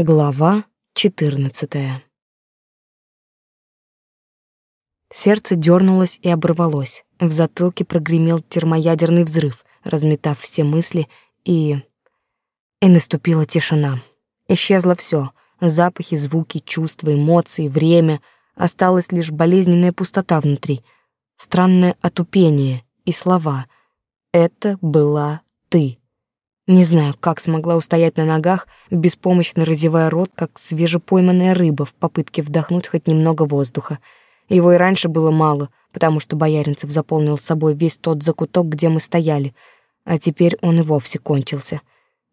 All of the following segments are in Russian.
Глава 14. Сердце дернулось и оборвалось. В затылке прогремел термоядерный взрыв, разметав все мысли, и и наступила тишина. Исчезло все: запахи, звуки, чувства, эмоции, время. Осталась лишь болезненная пустота внутри, странное отупение и слова. Это была ты. Не знаю, как смогла устоять на ногах, беспомощно разевая рот, как свежепойманная рыба в попытке вдохнуть хоть немного воздуха. Его и раньше было мало, потому что Бояринцев заполнил собой весь тот закуток, где мы стояли, а теперь он и вовсе кончился.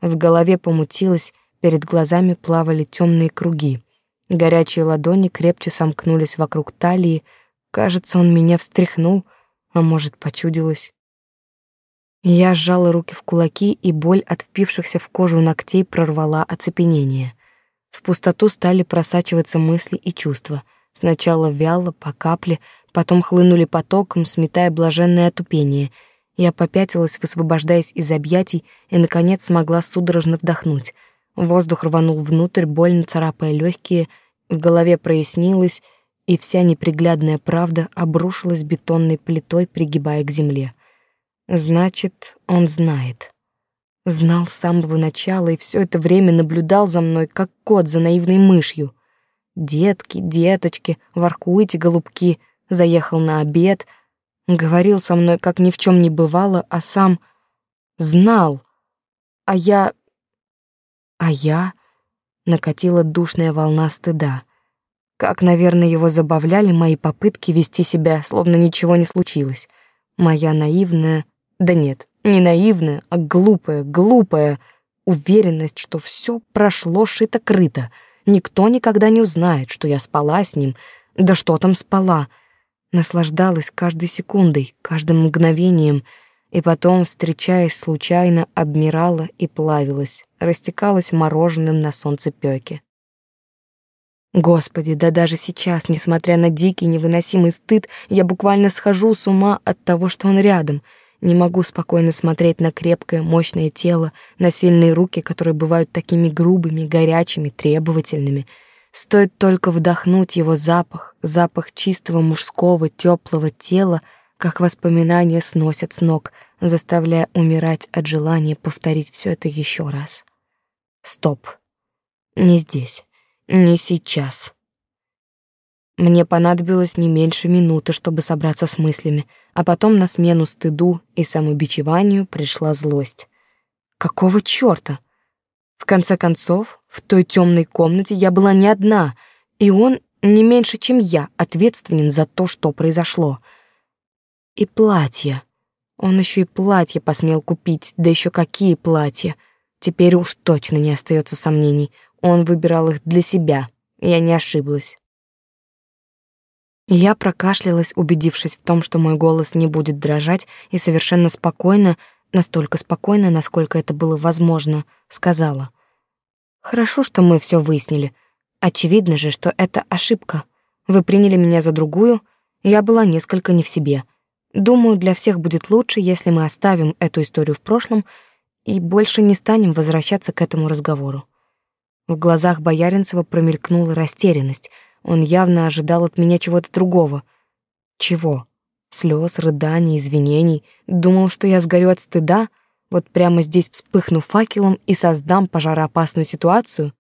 В голове помутилось, перед глазами плавали темные круги. Горячие ладони крепче сомкнулись вокруг талии. Кажется, он меня встряхнул, а может, почудилось. Я сжала руки в кулаки, и боль от впившихся в кожу ногтей прорвала оцепенение. В пустоту стали просачиваться мысли и чувства. Сначала вяло, по капле, потом хлынули потоком, сметая блаженное отупение. Я попятилась, высвобождаясь из объятий, и, наконец, смогла судорожно вдохнуть. Воздух рванул внутрь, больно царапая легкие, в голове прояснилось, и вся неприглядная правда обрушилась бетонной плитой, пригибая к земле. Значит, он знает. Знал с самого начала и все это время наблюдал за мной, как кот за наивной мышью. Детки, деточки, воркуйте, голубки, заехал на обед, говорил со мной, как ни в чем не бывало, а сам знал. А я... А я... Накатила душная волна стыда. Как, наверное, его забавляли мои попытки вести себя, словно ничего не случилось. Моя наивная, да нет, не наивная, а глупая, глупая уверенность, что все прошло шито-крыто. Никто никогда не узнает, что я спала с ним. Да что там спала? Наслаждалась каждой секундой, каждым мгновением, и потом, встречаясь случайно, обмирала и плавилась, растекалась мороженым на солнцепёке. Господи, да даже сейчас, несмотря на дикий невыносимый стыд, я буквально схожу с ума от того, что он рядом — не могу спокойно смотреть на крепкое, мощное тело, на сильные руки, которые бывают такими грубыми, горячими, требовательными. Стоит только вдохнуть его запах, запах чистого мужского, теплого тела, как воспоминания сносят с ног, заставляя умирать от желания повторить все это еще раз. Стоп. Не здесь. Не сейчас. Мне понадобилось не меньше минуты, чтобы собраться с мыслями, а потом на смену стыду и самобичеванию пришла злость. Какого чёрта? В конце концов, в той темной комнате я была не одна, и он не меньше, чем я, ответственен за то, что произошло. И платья. Он еще и платья посмел купить, да еще какие платья. Теперь уж точно не остается сомнений. Он выбирал их для себя. Я не ошиблась. Я прокашлялась, убедившись в том, что мой голос не будет дрожать, и совершенно спокойно, настолько спокойно, насколько это было возможно, сказала: "Хорошо, что мы все выяснили. Очевидно же, что это ошибка. Вы приняли меня за другую, я была несколько не в себе. Думаю, для всех будет лучше, если мы оставим эту историю в прошлом и больше не станем возвращаться к этому разговору". В глазах Бояринцева промелькнула растерянность — он явно ожидал от меня чего-то другого. Чего? Слез, рыданий, извинений. Думал, что я сгорю от стыда, вот прямо здесь вспыхну факелом и создам пожароопасную ситуацию?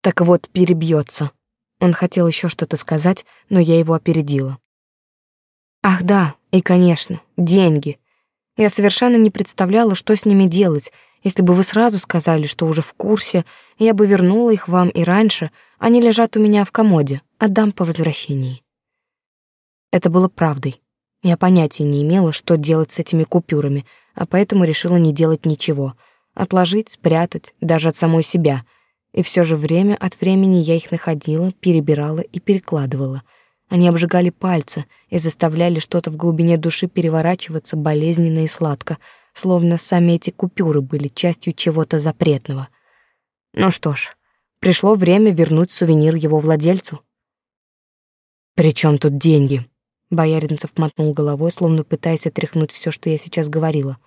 Так вот, перебьется. Он хотел еще что-то сказать, но я его опередила. Ах да, и, конечно, деньги. Я совершенно не представляла, что с ними делать. Если бы вы сразу сказали, что уже в курсе, я бы вернула их вам и раньше — они лежат у меня в комоде, отдам по возвращении. Это было правдой. Я понятия не имела, что делать с этими купюрами, а поэтому решила не делать ничего. Отложить, спрятать, даже от самой себя. И все же время от времени я их находила, перебирала и перекладывала. Они обжигали пальцы и заставляли что-то в глубине души переворачиваться болезненно и сладко, словно сами эти купюры были частью чего-то запретного. Ну что ж, Пришло время вернуть сувенир его владельцу. «При чем тут деньги?» Бояринцев мотнул головой, словно пытаясь отряхнуть все, что я сейчас говорила.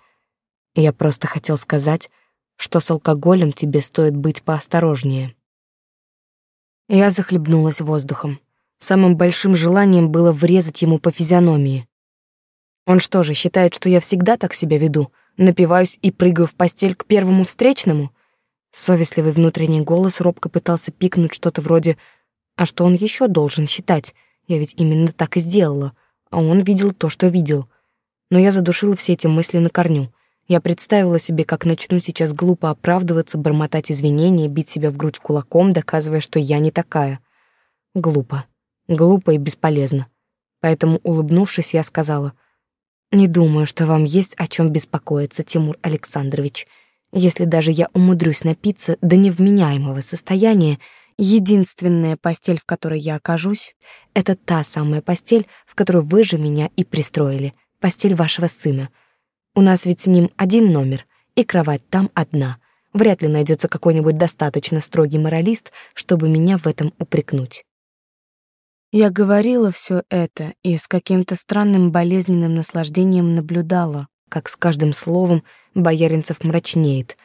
«Я просто хотел сказать, что с алкоголем тебе стоит быть поосторожнее». Я захлебнулась воздухом. Самым большим желанием было врезать ему по физиономии. Он что же, считает, что я всегда так себя веду? Напиваюсь и прыгаю в постель к первому встречному? Совестливый внутренний голос робко пытался пикнуть что-то вроде «А что он еще должен считать? Я ведь именно так и сделала». А он видел то, что видел. Но я задушила все эти мысли на корню. Я представила себе, как начну сейчас глупо оправдываться, бормотать извинения, бить себя в грудь кулаком, доказывая, что я не такая. Глупо. Глупо и бесполезно. Поэтому, улыбнувшись, я сказала, «Не думаю, что вам есть о чем беспокоиться, Тимур Александрович. Если даже я умудрюсь напиться до невменяемого состояния, единственная постель, в которой я окажусь, это та самая постель, в которую вы же меня и пристроили, постель вашего сына. У нас ведь с ним один номер, и кровать там одна. Вряд ли найдется какой-нибудь достаточно строгий моралист, чтобы меня в этом упрекнуть. Я говорила все это и с каким-то странным болезненным наслаждением наблюдала, как с каждым словом Бояринцев мрачнеет.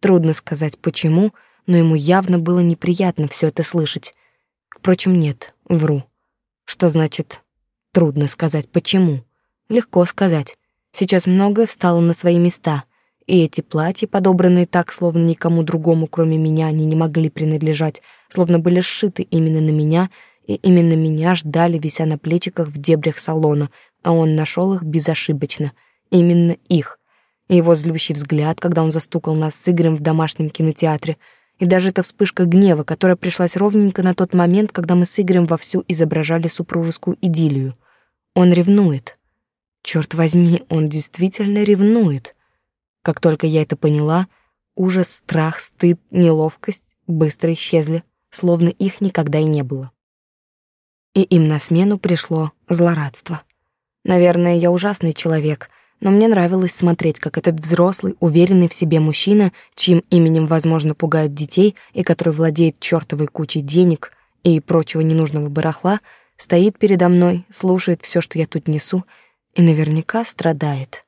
Трудно сказать почему, но ему явно было неприятно все это слышать. Впрочем, нет, вру. Что значит трудно сказать почему? Легко сказать. Сейчас многое встало на свои места, и эти платья, подобранные так, словно никому другому, кроме меня, они не могли принадлежать, словно были сшиты именно на меня — и именно меня ждали, вися на плечиках в дебрях салона, а он нашел их безошибочно. Именно их. И его злющий взгляд, когда он застукал нас с Игорем в домашнем кинотеатре, и даже эта вспышка гнева, которая пришлась ровненько на тот момент, когда мы с Игорем вовсю изображали супружескую идиллию. Он ревнует. Черт возьми, он действительно ревнует. Как только я это поняла, ужас, страх, стыд, неловкость быстро исчезли, словно их никогда и не было и им на смену пришло злорадство. Наверное, я ужасный человек, но мне нравилось смотреть, как этот взрослый, уверенный в себе мужчина, чьим именем, возможно, пугают детей и который владеет чертовой кучей денег и прочего ненужного барахла, стоит передо мной, слушает все, что я тут несу, и наверняка страдает.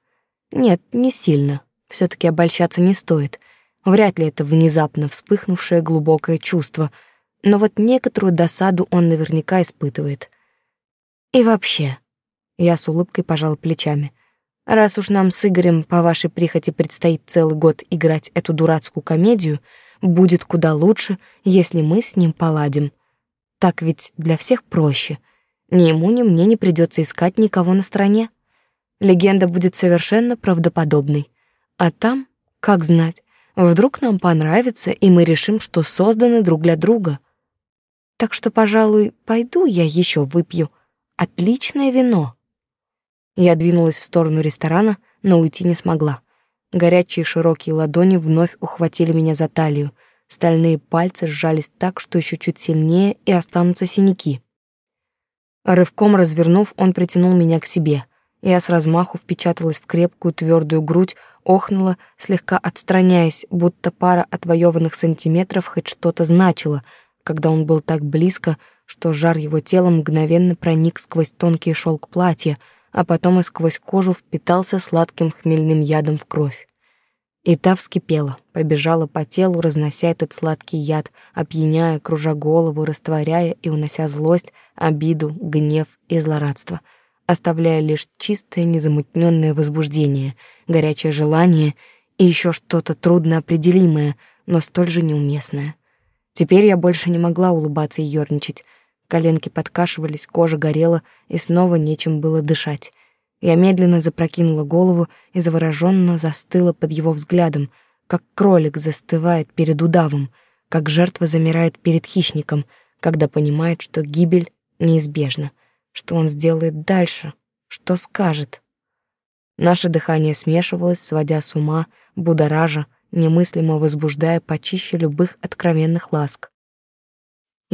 Нет, не сильно. все таки обольщаться не стоит. Вряд ли это внезапно вспыхнувшее глубокое чувство — но вот некоторую досаду он наверняка испытывает. И вообще, я с улыбкой пожал плечами. Раз уж нам с Игорем по вашей прихоти предстоит целый год играть эту дурацкую комедию, будет куда лучше, если мы с ним поладим. Так ведь для всех проще. Ни ему, ни мне не придется искать никого на стороне. Легенда будет совершенно правдоподобной. А там, как знать, вдруг нам понравится, и мы решим, что созданы друг для друга — так что, пожалуй, пойду я еще выпью. Отличное вино. Я двинулась в сторону ресторана, но уйти не смогла. Горячие широкие ладони вновь ухватили меня за талию. Стальные пальцы сжались так, что еще чуть сильнее и останутся синяки. Рывком развернув, он притянул меня к себе. Я с размаху впечаталась в крепкую твердую грудь, охнула, слегка отстраняясь, будто пара отвоеванных сантиметров хоть что-то значила — когда он был так близко, что жар его тела мгновенно проник сквозь тонкий шелк платья, а потом и сквозь кожу впитался сладким хмельным ядом в кровь. И та вскипела, побежала по телу, разнося этот сладкий яд, опьяняя, кружа голову, растворяя и унося злость, обиду, гнев и злорадство, оставляя лишь чистое незамутненное возбуждение, горячее желание и еще что-то трудноопределимое, но столь же неуместное. Теперь я больше не могла улыбаться и ёрничать. Коленки подкашивались, кожа горела, и снова нечем было дышать. Я медленно запрокинула голову и завороженно застыла под его взглядом, как кролик застывает перед удавом, как жертва замирает перед хищником, когда понимает, что гибель неизбежна, что он сделает дальше, что скажет. Наше дыхание смешивалось, сводя с ума, будоража, немыслимо возбуждая почище любых откровенных ласк.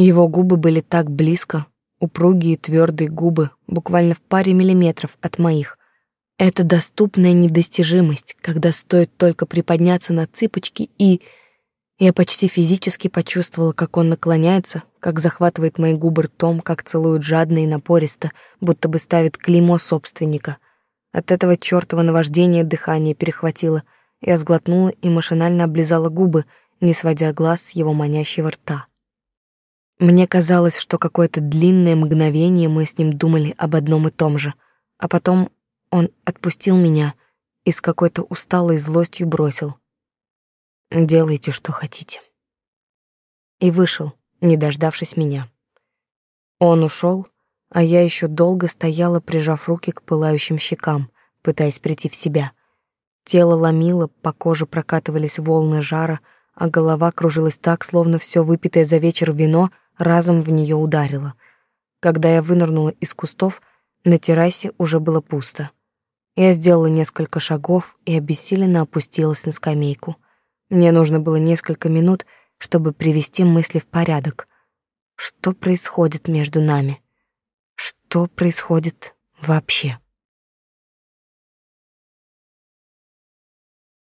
Его губы были так близко, упругие твердые губы, буквально в паре миллиметров от моих. Это доступная недостижимость, когда стоит только приподняться на цыпочки и... Я почти физически почувствовала, как он наклоняется, как захватывает мои губы ртом, как целует жадно и напористо, будто бы ставит клеймо собственника. От этого чёртова наваждения дыхание перехватило — я сглотнула и машинально облизала губы, не сводя глаз с его манящего рта. Мне казалось, что какое-то длинное мгновение мы с ним думали об одном и том же, а потом он отпустил меня и с какой-то усталой злостью бросил. «Делайте, что хотите». И вышел, не дождавшись меня. Он ушел, а я еще долго стояла, прижав руки к пылающим щекам, пытаясь прийти в себя. Тело ломило, по коже прокатывались волны жара, а голова кружилась так, словно все выпитое за вечер вино разом в нее ударило. Когда я вынырнула из кустов, на террасе уже было пусто. Я сделала несколько шагов и обессиленно опустилась на скамейку. Мне нужно было несколько минут, чтобы привести мысли в порядок. Что происходит между нами? Что происходит вообще?